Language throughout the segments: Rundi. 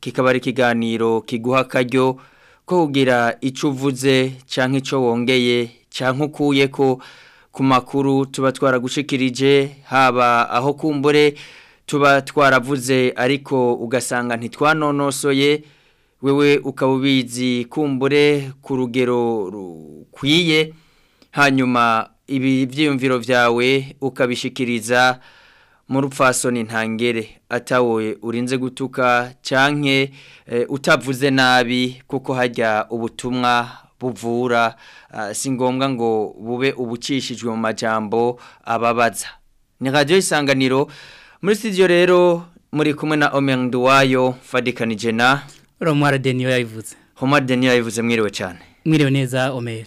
kikaba ari ikiganiro kiguha akaryo ko kugira icyo uvuze cyangwa icyo wongeye cyangwa ukuye ko ku makuru tuba twaragushikirije haba aho kumbure tuba twaravuze ariko ugasanga ntitwanonosoye wewe ukaba ubizi kumbure ku rugero rukwiye hanyuma ibi byiyumviro byawe ukabishikiriza mu rupfasoni ntangere atawe urinze gutuka cyangwa eh, utavuze nabi kuko hajya ubutumwa buvura ah, si ngombwa ngo bube ubucishijwe mu majambo ababaza ni radiyo isanganiro muri sitidiyo rero muri kumwe na omenduwayo fadikanije na romara deniyo yayivuze romara deniyo yayivuze mwiriwe cyane mwiriwe neza omeri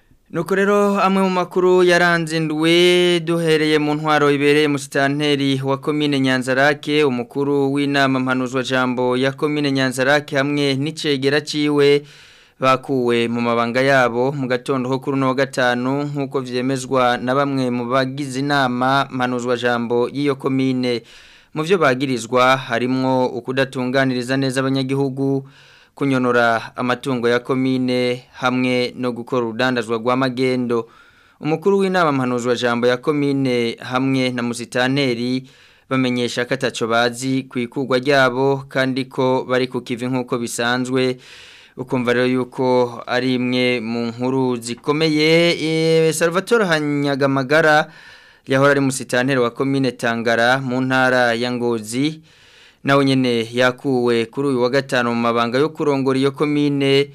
nuko rero amwe mu makuru yaranzinduwe duhereye mu ntwaro ibereye musitanteri wa komine nyanzarake umukuru w'inama Jambo ya komine nyanzarake hamwe n'icegera ciwe bakuwe mu mabanga yabo mu gatondo ko kuri uno wa gatanu nk'uko vyemezwa na bamwe mu bagize inama Jambo y'iyo komine mu bagirizwa harimo ukudatunganiriza neza abanyagihugu kunyonora amatungo ya komine hamwe no gukora urudandazwa rw'amagendo umukuru w'inama mpanuzwa jambo ya komine hamwe na musitaneri bamenyesha ko bazi ku ikurwa ryabo kandi ko bari ku kivi nk'uko bisanzwe ukumva rero yuko ari imwe mu nkuru zikomeye eh, salvatore hanyagamagara yahora ari musitanteri wa komine tangara mu ntara ya ngozi nawe nyine yakuwe kuri uyu wa gatanu mu mabanga yo kurongora iyo komine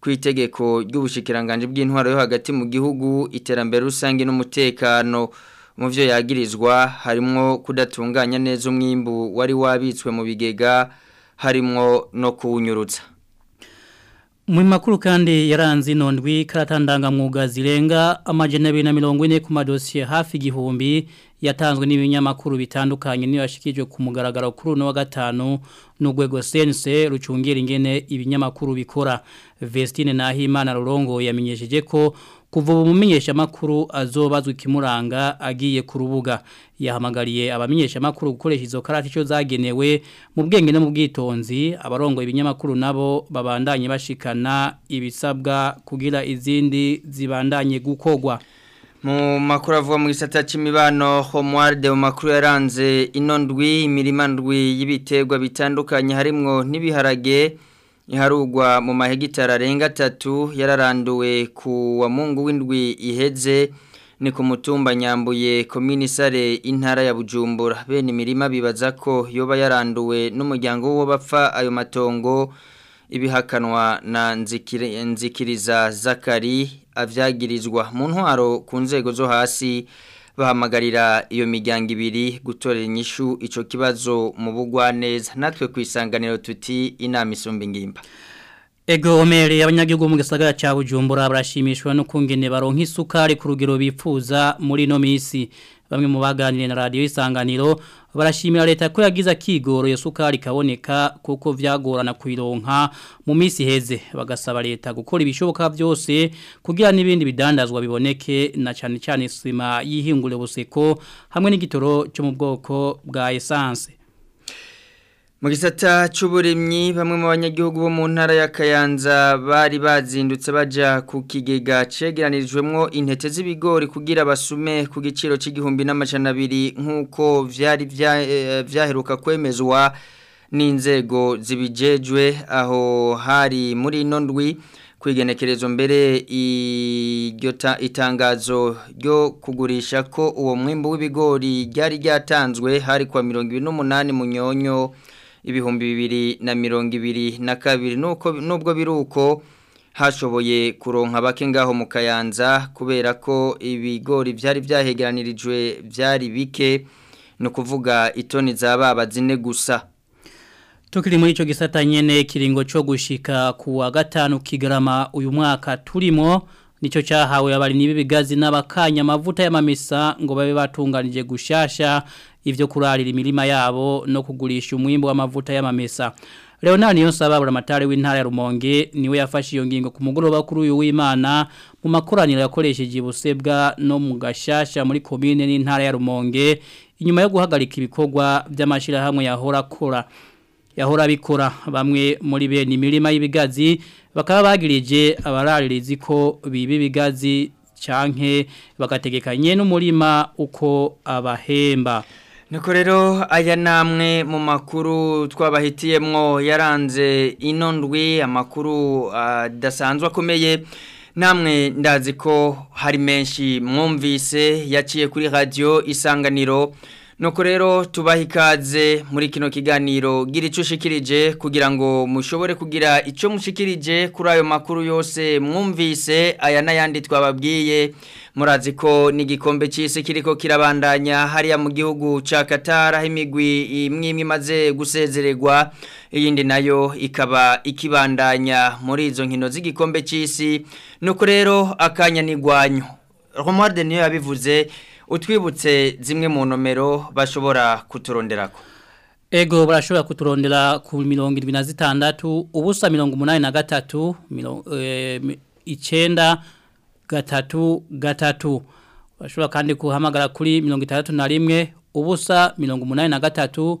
ku itegeko ry'ubushikiranganje bw'intwaro yo hagati mu gihugu iterambere rusange n'umutekano mu byo yagirizwa harimo kudatunganya neza umwimbu wari wabitswe mu bigega harimo no kuwunyurutsa Mwi makuru kandi yaranze inondwi karatandangamwuga zirenga amajana 240 ku madosiye hafi gihumbi yatanzwe n'ibinyamakuru bitandukanye niyo yashikijwe ku mugaragaro kuri uno wa gatanu n'ugwego sense rucungira ingene ibinyamakuru bikora Vestine Nahimana Rurongo yamenyesheje ko kuva umumenyeshamakuru azoba azwi kimuranga agiye ku rubuga yahamagariye abamenyeshamakuru gukoresha izo karate cyo zagenewe mu bwenge no mu bwitonzi abarongo ibinyamakuru nabo babandanye bashikana ibisabwa kugira izindi zibandanye gukogwa mu makuru avuga mu gisata cy'imibano homuwaride mu makuru yaranze ino ndwi imirima bitandukanye harimo n'ibiharage iharugwa mu mahegitari arenga atatu yararanduwe ku wa mungu w'indwi iheze ni kumutumba mutumba nyambuye komini sare intara ya bujumbura bene imirima bibaza ko yoba yaranduwe n'umuryango wo bapfa ayo matongo ibihakanwa na nzikiriza zakari avyagirizwa mu ntwaro ku nzego zo hasi bahamagarira iyo miryango ibiri gutorera inyishu icyo kibazo mu bugwaneza natwe ku isanganiro tuti inama isumba ingimba Ego omeri ya mu gisagara cya Bujumbura barashimishwa no kungene baronka isukari ku rugero bifuza muri no misi bamwe mu baganiriye na radio isanganiro barashimira leta ko yagize Kigoro yo sukari kaboneka kuko vyagorana kuironka mu misi heze bagasaba leta gukora ibishoboka byose kugira n'ibindi bidandazwa biboneke na cyane cyane sima yihingure buseko hamwe n'igitoro cyo mu bwoko bwa essence mu gisata bamwe mu banyagihugu bo mu ntara ya Kayanza bari bazindutse bajya ku kigega cegeranirijwemo intete z'ibigori kugira basume ku giciro cy'igihumbi n'amajana abiri nk'uko byari byaheruka eh, kwemezwa n'inzego zibijejwe aho hari muri ino ndwi mbere igenekerezo itangazo ryo kugurisha ko uwo mwimbo w'ibigori ryari ryatanzwe hari kwa mirongo ine n'umunani mu nyonyo ibihumbi bibiri na mirongo ibiri na kabiri nubwo biruko hashoboye kuronka bake ngaho mu kayanza kubera ko ibigori byari byahegeranirijwe byari bike ni kuvuga itoni za baba zine gusa tukiri muri icyo gisata nyine ikiringo cyo gushika kuwa gatanu kigarama uyu mwaka turimo nicyo cyahawe abarinyi b'ibigazi n'abakanya amavuta y'amamesa ngo babe batunganije gushasha ibyo kurarira imirima yabo no kugurisha umwimbo w'amavuta y'amamesa Leonard Niyonsaba buramatari w'intara ya Rumonge niwe yafashe iyo ngingo ku mugoroba kuri uyu w'Imana mu makoraniro yakoresheje ibusebwa no mu gashasha muri commune n'intara ya Rumonge inyuma yo guhagarika ibikorwa by'amashira hamwe yahora akora yahora bikora bamwe muri bene imirima y'ibigazi bakaba bagirije abararirizi ko biba ibigazi canke bagategekanye n'umurima uko abahemba nuko rero aya namwe mu makuru twabahitiyemwo yaranze inondwi amakuru adasanzwe akomeye namwe ndazi ko hari menshi mwumvise yaciye kuri radio isanganiro nuko rero tubaha ikaze muri kino kiganiro gira icyo ushikirije kugira ngo mushobore kugira icyo mushikirije kuri ayo makuru yose mwumvise aya n'ayandi twababwiye murazi ko n'igikombe cy'isi kiriko kirabandanya hariya mu gihugu cya Qatar aho imigwi imwe imwe imaze gusezererwa nayo ikaba ikibandanya muri izo nkino z'igikombe cy'isi nuko rero akanya n'igwanyo romwari niyo yabivuze utwibutse zimwe mu nomero bashobora kuturonderako ego barashobora kuturondera ku mirongo irindwi na zitandatu ubusa mirongo umunani na gatatu eh, icyenda gatatu gatatu bashobora kandi kuhamagara kuri mirongo itandatu na rimwe ubusa mirongo umunani na gatatu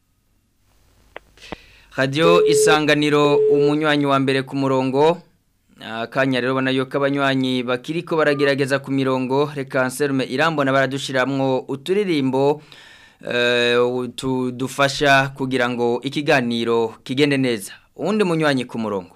radiyo isanganiro umunywanyi wa mbere ku murongo akanya rero ubona yuko abanywanyi bakiri ko baragerageza ku mirongo reka nserume irambona baradushyiramo uturirimbo Eh, dufasha kugira ngo ikiganiro kigende neza undi munywanyi ku murongo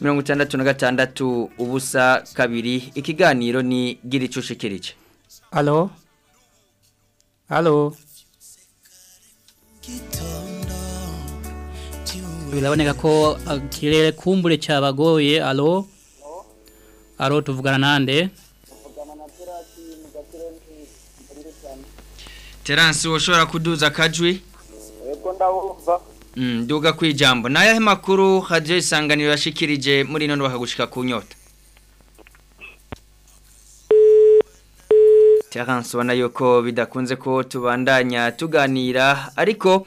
mirongo itandatu na gatandatu ubusa kabiri ikiganiro ni gira icyo ushikirije alo alo biraboneka ko ikirere kumbure cyabagoye alo alo tuvugana nande Terence woshobora kuduza akajwi mm, duga ndabumva nduga ku ijambo ni ayahe makuru hadiyo isanganiro yashikirije muri none bakagushika ku nyota Terence ubona yuko bidakunze ko tubandanya tuganira ariko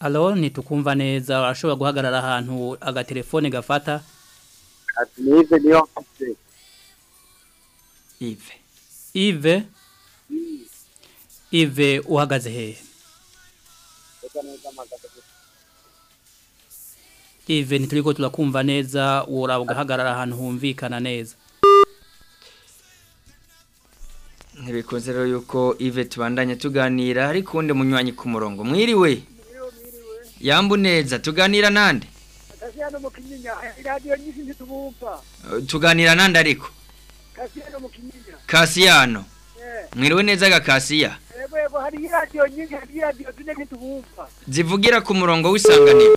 Halo, nitukumva neza. Ashobora guhagarara ahantu agatelefone gafata. Ati nive niyo. Ive. Ive. Hmm. Ive uhagaze hehe? Eka neza even turi turakumva neza uraba ugahagarara ahantu humvikana neza ntibikunze rero yuko ive tubandanye tuganira ariko undi munywanyi ku murongo mwiriwe yambu neza tuganira nande tuganira nande ariko kasiyano eh. mwiriwe neza ga kasiya zivugira ku murongo w'isanganiro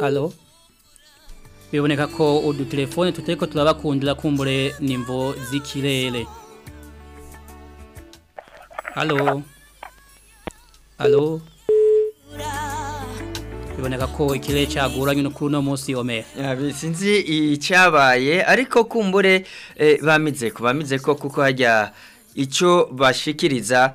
halo biboneka ko udutelefone tutariko turabakundira kumbure nimvo z'ikirere halo halo biboneka ko ikirere cyaguranye no munsi yome. sinzi icyabaye ariko kumbure eh, bamize ko bamize ko kuko hajya icyo bashikiriza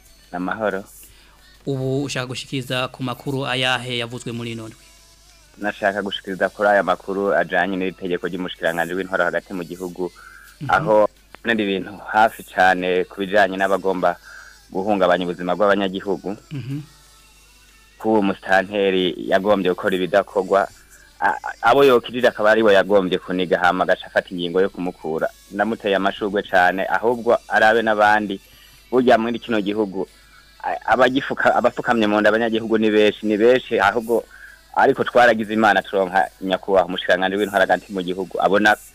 ni amahoro ubu ushaka gushyikiriza ku makuru ayahe yavuzwe muri ino ndwi tunashaka gushikiriza kuri aya makuru ajyanye n'itegeko ry'umushikiranganji w'intwaro hagati mu gihugu mhm. aho kubonera ibintu hafi cyane ku bijyanye n'abagomba guhungabanya ubuzima bw'abanyagihugu mhm. ko uwo musitanteri yagombye gukora ibidakorwa abo yokirira akaba ariwe yagombye kuniga hama agaca afata ingingo yo kumukura ndamuteye amashugwe cyane ahubwo arabe n'abandi burya muri kino gihugu abapfukamye mu nda abanyagihugu ni benshi ni benshi ahubwo ariko twaragize imana turonka nyakubahwa umushikiranganji w'intwara hagati mu gihugu abona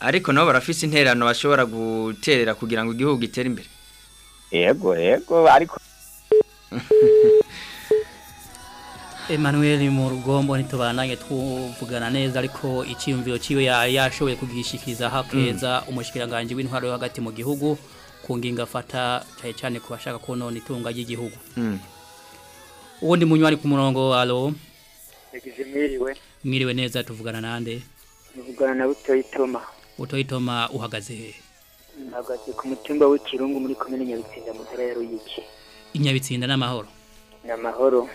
ariko nabo barafise interano bashobora guterera kugira ngo igihugu gitere imbere yego yego ariko Emmanuel mu rugombo ntitubananye tuvugana neza ariko icyiyumviro cyiwe yashoboye kugishikiriza hakeza mm. umushikiranganje w'intwaro yo hagati mu gihugu ku ngingo afata cyane cyane ku bashaka konona itunga ry'igihugu mm. ubundi munywa ari ku murongo alo mwiriwe neza tuvugana nande tuvugana na butoyitoma utoyitoma uhagaze he ntagaze ku mutumba w'ikirungu muri komine nyabitsinda mu ntara ya ruyiki inyabitsinda n'amahoro ni amahoro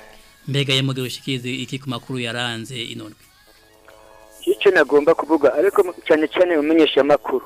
mbega yamugira ushikirize iki ku makuru yaranze inondwe icyo nagomba kuvuga ariko cyane cyane umenyesha amakuru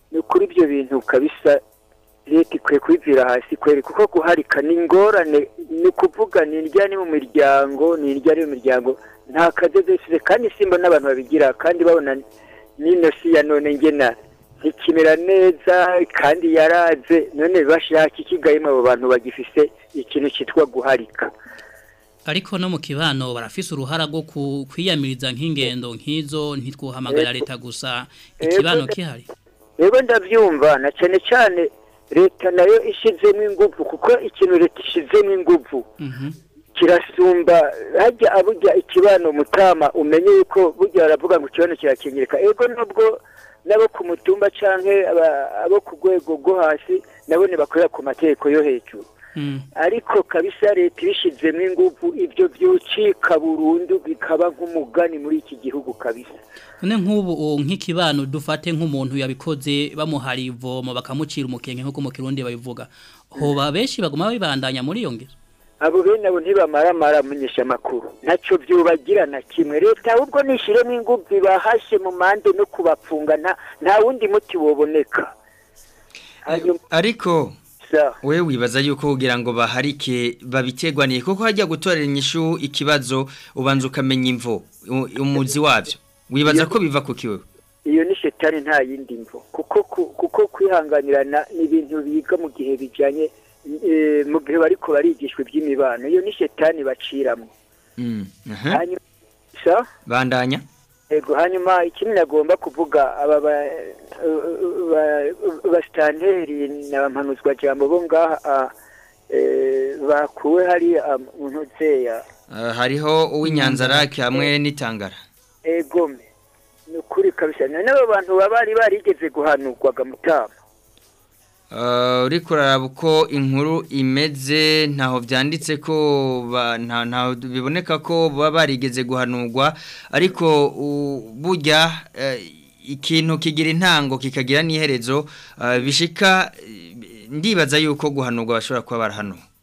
ni kuri ibyo bintu kabisa leta ikwiye kwibwira hasi kweri kuko guharika ni ingorane ni ukuvuga ni indya ni mu miryango ni indya ari mu miryango nta kadodesire kandi simba n'abantu babigira kandi babona n'ino ya none ngena ikimera neza kandi yaraze none bashyiraho ikigayemo abo bantu bagifise ikintu cyitwa guharika ariko no mu kibano barafise uruhara rwo kwiyamiriza nk'ingendo nk'izo ntitwuhamagara leta gusa ikibano kihari rero ndabyumva na cyane cyane leta nayo ishyizemo ingufu kuko ikintu leta ishyizemo ingufu mhm. kirasumba hajya abujya ikibano mutama umenye yuko bujya baravuga ngo ikibano kirakingirika ego nubwo nabo ku mutumba cyangwa abo ku rwego rwo hasi nabo ntibakorera ku mategeko yo hejuru hmm. ariko kabisa leta ibishyizemo ingufu ibyo byucika burundu bikaba nk'umugani muri iki gihugu kabisa none nk'ubu nk'ikibano dufate nk'umuntu yabikoze bamuhara ivomo bakamucira umukenke nk'uko mu kirundi babivuga hoba hmm. benshi baguma babibandanya muri iyo ngero abo bene abo ntibamaramara amakuru nacyo byubagira na kimwe leta ahubwo nishyiremo ingufu bahashe mu mande no kubapfunga nta wundi muti woboneka ariko we wibaza yuko kugira ngo baharike babitegwaniye kuko hajya gutorera inyishu ikibazo ubanza ukamenya imvo umuzi wabyo wibaza ko biva ku kiwe iyo ni shetani nta yindi mvo kuko kwihanganirana ni ibintu biga mu gihe bijyanye Eh, mu gihe bariko barigishwa iby'imibano iyo ni shetani baciramo mm, bandanya ego hanyuma ikindi nagomba kuvuga aba basitanteri n'abamanuzwa jambo bo ngaha eh, bakuwe hari mu ntuzeya eh, hariho uw'inyanzarake hamwe mm. n'itangara ego ni ukuri kabisa n'abo bantu baba bari barigeze guhanurwaga mutama Eh, uriko uraraba uko inkuru imeze ntaho byanditse ko biboneka ko baba barigeze guhanurwa ariko burya eh, ikintu kigira intango kikagira n'iherezo eh, bishika ndibaza yuko guhanurwa bashobora kuba barahanurwa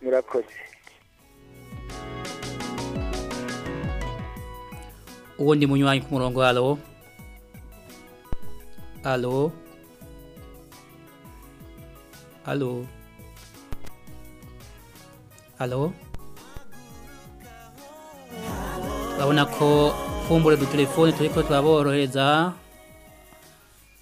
murakoze uwo ndi munywanyi ku murongo halo halo halo halo urabona ko fumbure udutelefone turi ko turaborohereza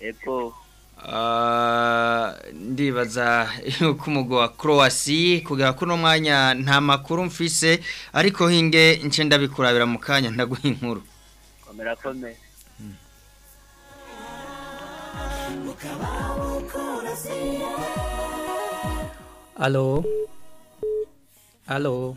ego Uh, ndibaza yuko umugo wa croasi kugera kuri uno mwanya nta makuru mfise ariko hinge nce ndabikurabira mu kanya ndaguha inkuru komera komera alo alo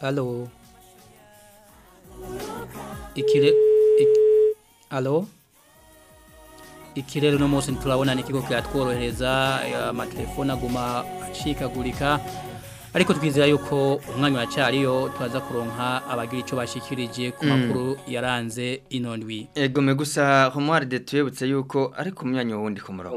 Alô? Ikire... Ik... Alô? ikirere no munsi ni ikigo kiratworohereza amatelefone aguma acikagurika ariko twizera yuko umwanya wacyariyo twaza kuronka abagira icyo bashikirije ku mm. makuru yaranze inondwi egome gusa homwari de yuko ari ku myanya wundi ku murongo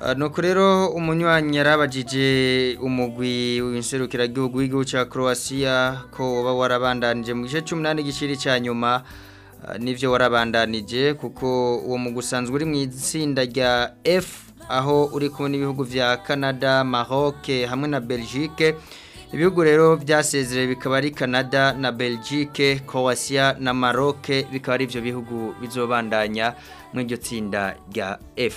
ah, nuko rero umunywanyi yarabajije umugwi w'inserukiragihugu w'igihugu cya croatia ko uba warabandanije mu gice cy'umunani giciri cya nyuma nivyo warabandanije kuko uwo mu uri mu itsinda rya F aho uri kumwe n'ibihugu vya Canada, Maroc hamwe na Belgique ibihugu rero byasezereye bikaba ari Canada na Belgique, Croatia na Maroc bikaba ari ivyo bihugu bizobandanya mu iryo tsinda rya F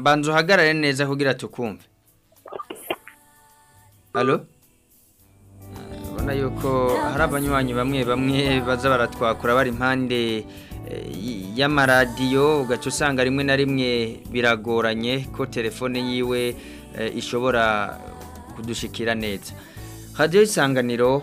banza uhagarare neza kugira tukumve alo urabona yuko hari abanywanyi bamwe bamwe baza baratwakura bari impande Eh, y'amaradiyo ugaca usanga rimwe na rimwe biragoranye ko telefone yiwe eh, ishobora kudushikira neza radiyo isanganiro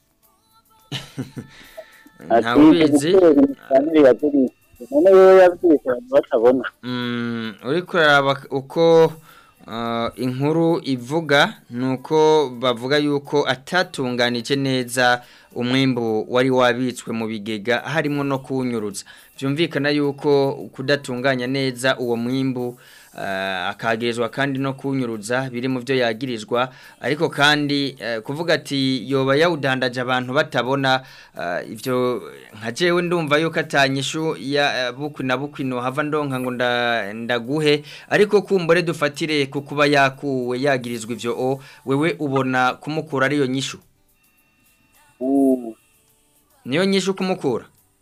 ntawizi none wewe yabigurisha abantu batabona mm, uri kureba uko Ah, inkuru ivuga nuko bavuga yuko atatunganije neza umwembo wari wabitswe mu bigega harimo no kuwunyurutsa byumvikana yuko kudatunganya neza uwo mwimbu Eh, akagerezwa kandi no kunyuruza biri mu byo yagirizwa ariko kandi eh, kuvuga ati yoba yawudandaje abantu batabona eh, ibyo nka jewe ndumva yuko atanyishu ya bukwi na bukwi no hava ndonka ngo ndaguhe ariko kumbore dufatire ku kuba yakuwe yagirizwa ibyo o wewe ubona kumukura ariyo nyishu niyo nyishu kumukura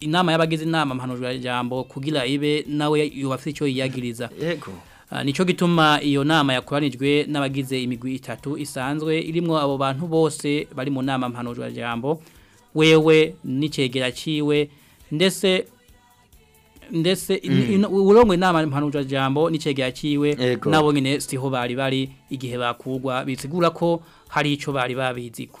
inama y'abagize inama mpanurwa jambo kugira ibe nawe yubafite cyo yiyagiriza. Yego. Uh, nico gituma iyo nama yakoranijwe n'abagize imigwi itatu isanzwe irimo abo bantu bose bari mu nama mpanurwa jambo wewe n'icegera ciwe ndese ndetse mm. urongo inama mpanura jambo n'icegera ciwe nabo nyene siho bari bari igihe bakugwa bitsigura ko hari ico bari babiziko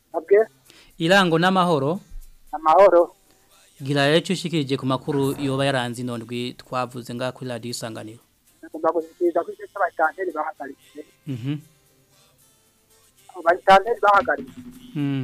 Tabwe. Irango n'amahoro. amahoro gira rero icyo ushikirije ku makuru yoba yaranze inondwi twavuze nga kuri radiyo isanganiro tugomba gushyikiriza mhm. hmm.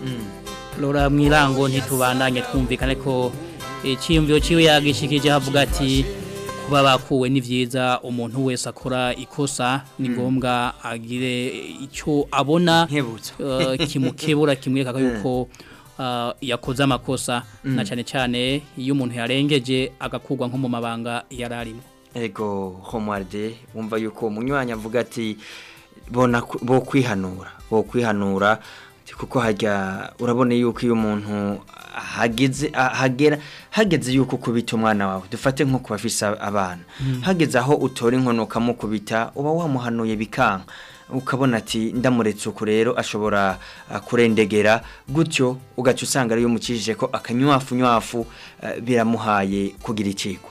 hmm. Mwirango ntitubandanye twumvikane ko icyiyumviro eh, cyiwe yagishikije havuga ati kuba bakuwe ni byiza umuntu wese akora ikosa ni hmm. ngombwa agire icyo abona eh, kimukebura kimwe kimwereka yuko hmm. Uh, yakoze amakosa mm. na cyane cyane iyo umuntu yarengeje agakurwa nko mu mabanga yari ego homaride wumva yuko munyuranya avuga ati bo kwihanura bo kwihanura kuko hajya urabona yuko iyo umuntu hagera hageze yuko kubita umwana wawe dufate nko kubafisa bafise abana mm. hageze aho utora inkono ukamukubita uba wamuhanuye bikanka ukabona ati ndamuretse uku rero ashobora ah, kurendegera gutyo ugaca usanga ariyo umukijije ko akanywafu nywafu eh, biramuhaye kugira ikigwa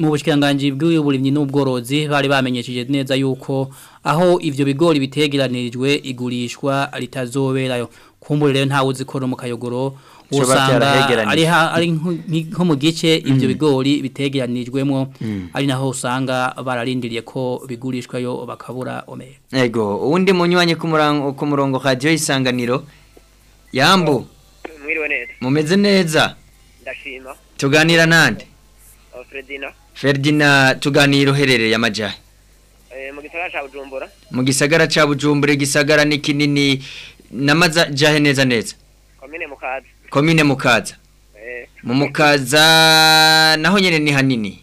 mu bushyirangange bw'uburimyi n'ubworozi bari bamenyesheje neza yuko aho ibyo bigori bitegeranirijwe igurishwa ritazoberayo kumbure rero ntawe uzikora mu usanga ari nko mu gice mm. ibyo bigori bitegeranijwemo mm. ari naho usanga bararindiriye ko bigurishwayo bakabura omega yego uwundi munyuranye ku murongo radiyo y'isanganiro yambu mumeze neza ndashima tuganira nande Ferdina oh, Ferdina tuganira uherereye amajyahe eh, mu gisagara cya bujumbura mu gisagara cya bujumbura igisagara ni kinini n'amajahe neza neza komine mukaza komine mukaza eh. mu mukaza naho nyine ni hanini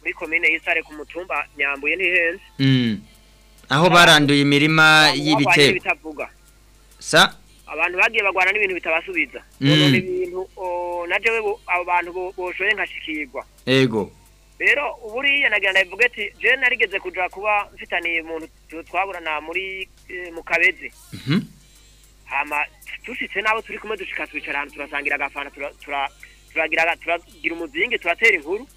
muri komine y'isare ku mutumba nyambuye ntihenze mm. aho baranduye imirima y'ibitebo sa abantu bagiye bagwana n'ibintu bitabasubiza mm. none ibintu abo bantu boshoye nkashikirwa yego rero uburiya nagira ndavuga ati je narigeze kuja kuba mfitaniye umuntu twaburana muri eh, mu kabeze mhm. hama nabo turi kumwe dushika twicara ahantu turasangira agafana turagira umuzingi turatera inkuru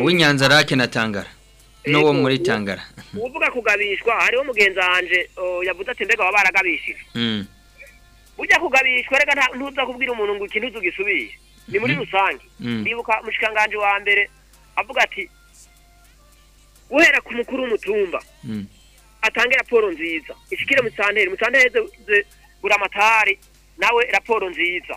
uw'inyanza na tangara n'uwo muri tangara uvuga kugabishwa hariho mugenzi wanje yavuze ati mbega baba baragabishije ujya kugabishwa reka ntuza kubwira umuntu ngo ikintu uzugisubire ni muri mm-hmm. rusange nibuka umushikanganje wa mbere avuga ati guhera ku mukuru w'umutumba hmm. atange raporo nziza ishyikire mu santeri mu buri amatari nawe raporo nziza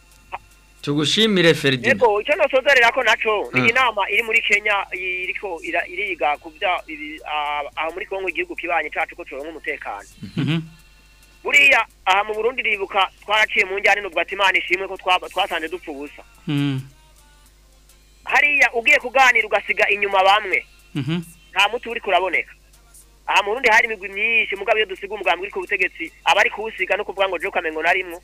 tugushimire feride yego icyo ntusozerera ko nacyo ni ah. inama iri muri kenya iriko iriga ku aha muri kongo igihugu kibanye cyacu ko turonka umutekano mhm. buriya aha mu burundi ribuka twaraciye mu njyane n'ubwatsi imana ishimwe ko twasanze dupfa ubusa mhm. hariya ugiye kuganira ugasiga inyuma bamwe mhm. nta muti uri kuraboneka aha mu rundi hari imigwi myinshi mugabo iyo dusiga umugambi uri ku butegetsi aba ari kuwusiga no kuvuga ngo joko amengo narimwo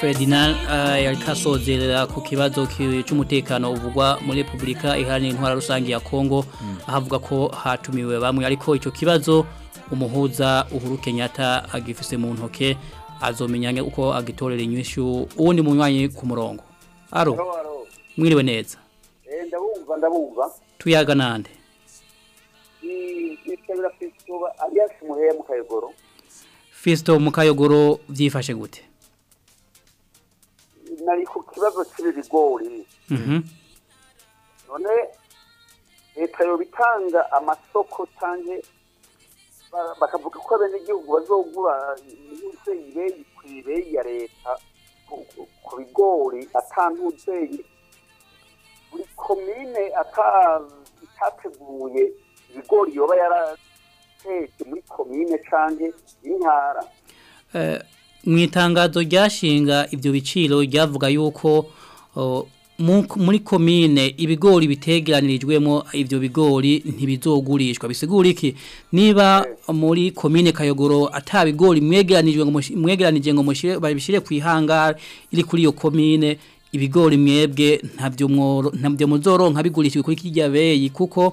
Ferdinand yari eh, kasozerera ku kibazo cy'umutekano uvugwa muri Repubulika iharanira intwara rusange ya Kongo mm. ahavuga ko hatumiwe bamwe ariko icyo kibazo umuhuza uhuru Kenyatta agifise mu ntoke azomenyanye uko agitorera inyishyu uwundi munywanyi ku murongo aro mwiriwe neza eh ndabumva ndabumva tuyaga nande ni ni tabira fisuba alias muhemu kayogoro Fisto mukayogoro byifashe gute nari ku kibazo cy'ibigori mhm. none leta yo bitanga amasoko tange bakavuga ko bene igihugu bazogura intuze ibeyi ku ya leta ku bigori atantuzeyi buri komine atateguye ibigori yoba yara twese muri komine cange intara eh, mu itangazo ryashinga ibyo biciro ryavuga yuko muri komine ibigori bitegeranirijwemo ibyo bigori ntibizogurishwa bisigura iki niba muri komine kayogoro atabigori mwegeranije ngo babishyire ku ihangara iri kuri iyo komine ibigori mwebwe ntabyo muzoro nkabigurishije kuri kijya beyi kuko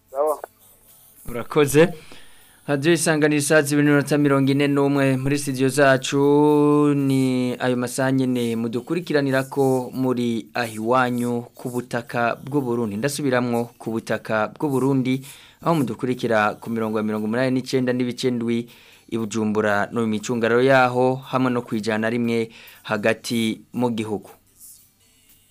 urakoze hadiyo isanganisha zibiri n'iminota mirongo ine n'umwe muri sitidiyo zacu ni ayo masanye masangene mudukurikiranira ko muri ahiwanyu ku butaka Burundi ndasubiramwo ku butaka bw’u Burundi. aho mudukurikira ku mirongo ya mirongo umunani n'icyenda n'ibicendwi ibujumbura no mu micungararo yaho hamwe no ku rimwe hagati mu gihugu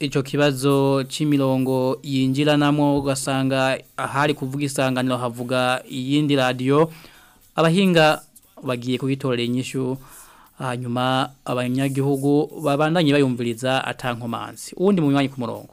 icyo kibazo cy'imirongo yinjiranamo ugasanga ahari kuvuga isanganiro havuga iyindi radio abahinga bagiye kubitorera inyishyu hanyuma abanyagihugu babandanye bayumviriza atankomansi uwundi munywanyi ku murongo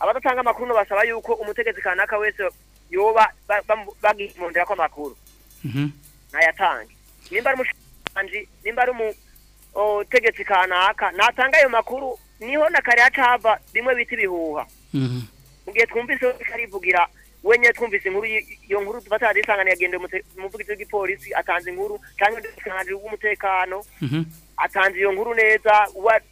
abadatanga amakuru basaba yuko umutegetsi kanaka wese yoba bagimondera ko amakuru mhm. ntayatange nimba ari umushinga nimba ari umu ubutegetsi kanaka natanga ayo makuru niho na kariya cava bimwe bita ibihuha mhm. mu gihe twumvise karivugira wenye twumvise inkuru iyo nkuru tuba tadisangana yagendeye umuvugizi w'igipolisi atanze inkuru cyangwa umuvugizi w'umutekano mhm. atanze iyo nkuru neza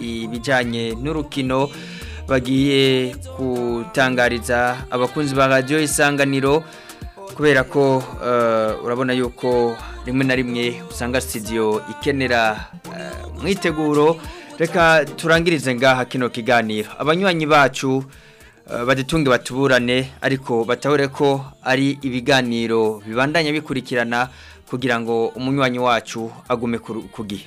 ibijyanye n'urukino bagiye gutangariza abakunzi ba radiyo isanganiro kubera ko eh, urabona yuko rimwe na rimwe usanga studio ikenera eh, mwiteguro reka turangirize ngaha kino kiganiro abanywanyi bacu eh, baditunge batuburane ariko batahure ko ari ibiganiro bibandanya bikurikirana kugira ngo umunywanyi wacu agume ku gihe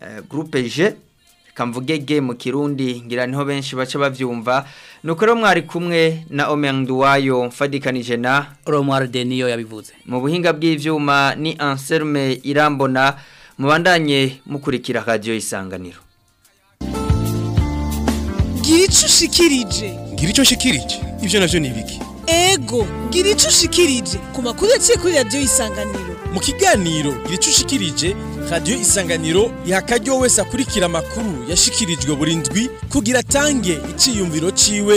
eh, groupe G kamvuge G mu kirundi ngira niho benshi bace bavyumva nukuru mwari kumwe na omenduwayo mfadikanije na romwaride niyo yabivuze mu buhinga bw'ibyuma ni anserume irambona mubandanye mukurikira radiyo isanganiro gira icyo ushikirije gira icyo ushikirije ibyo nabyo ni ibiki ego gira icyo ushikirije ku makuru yaciye kuri radiyo isanganiro mu kiganiro gira icyo radiyo isanganiro iha wese akurikira amakuru yashikirijwe buri ndwi kugira atange icyiyumviro ciwe